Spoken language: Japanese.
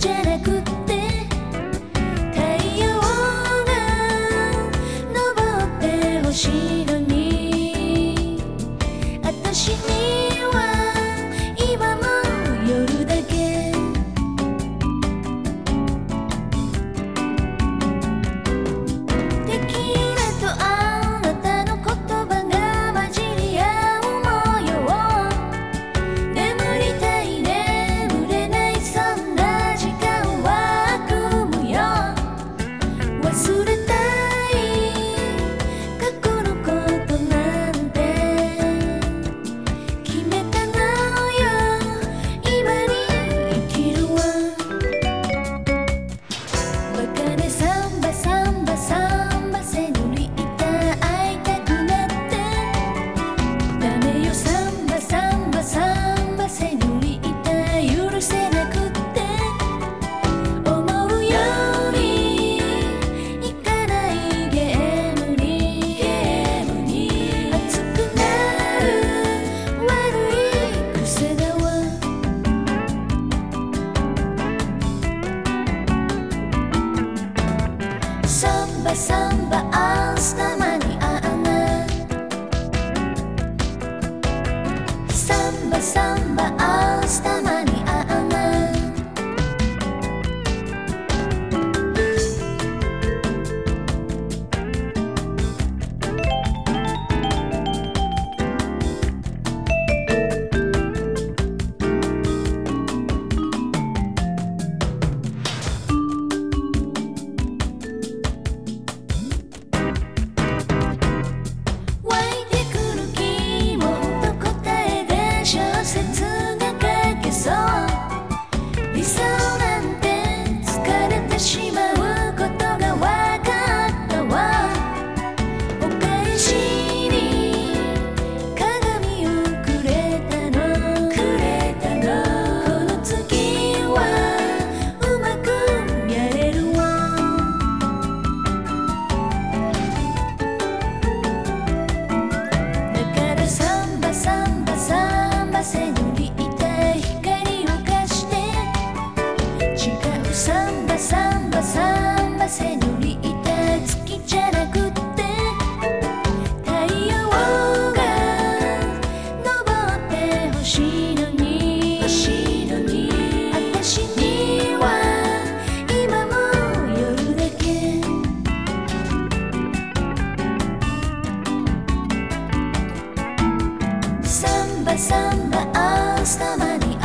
じゃなく but I サンバサンバセニョリたタ月じゃなくって太陽が昇って星のに星のに。私には今も夜だけ。サンバサンバあーたまに